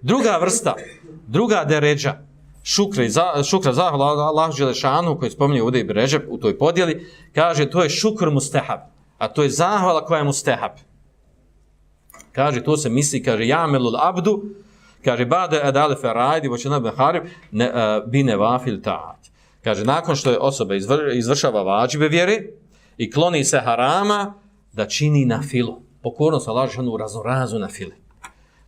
Druga vrsta, druga deređa, šukra, za, šukra zahvala Allah Želešanu, koji spominje ovdje i Brežep u toj podjeli, kaže to je šukr mustehab, a to je zahvala koja je mustehab. Kaže, to se misli, kaže, jamelul abdu, kaže, bade edale ferajdi, voće nabe harib, ne, e, uh, bine vafil ta'at. Kaže, nakon što je osoba izvr, izvršava vađive vjere i kloni se harama, da čini na filu. Pokornost Allah Želešanu raznorazu na fili.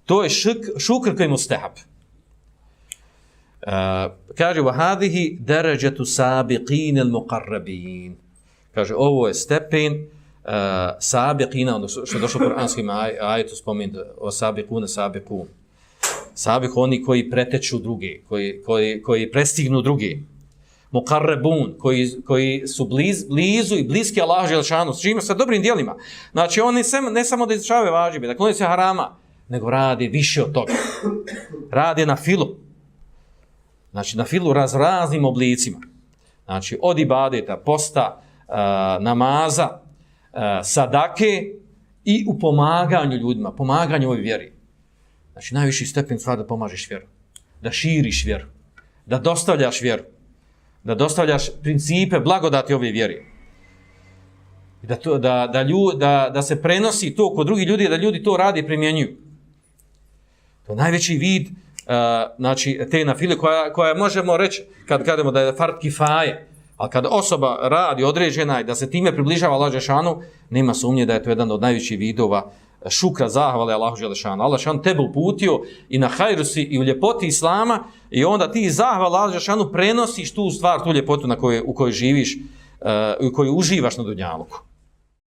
To je šuk, šukr koji mustehab. Uh, eh, kaže, vahadihi deređetu sabiqin il muqarrabin. Kaže, ovo je stepen uh, sabiqina, ono što je došlo u koranskim aj, ajetu spomenuti o sabiqune, sabiqun. Sabiq oni koji preteču druge, koji, koji, koji prestignu druge. Muqarrabun, koji, koji su bliz, blizu i bliski Allah Želšanu, s čima sa dobrim dijelima. Znači, oni sem, ne samo da izrašavaju vađibe, dakle, oni se harama, nego radi više od toga. Radi na filu. Znači, na filu raz raznim oblicima. Znači, od ibadeta, posta, namaza, sadake i u pomaganju ljudima, pomaganju ovoj vjeri. Znači, najviši stepen stvar da pomažeš vjeru. Da širiš vjeru. Da dostavljaš vjeru. Da dostavljaš principe blagodati ove vjeri. Da, to, da, da, ljud, da, da se prenosi to kod drugih ljudi, da ljudi to radi i primjenjuju. To je najveći vid uh, znači, te nafile koja, koja možemo reći kad kademo da je fart kifaje, ali kad osoba radi određena i da se time približava Allah Žešanu, nema sumnje da je to jedan od najvećih vidova e, šukra zahvale Allahu Želešanu. Allah Žešanu tebe uputio i na hajru si i u ljepoti Islama i onda ti zahvala Allah Žešanu prenosiš tu stvar, tu ljepotu na kojoj, u kojoj živiš, uh, u kojoj uživaš na dunjaluku.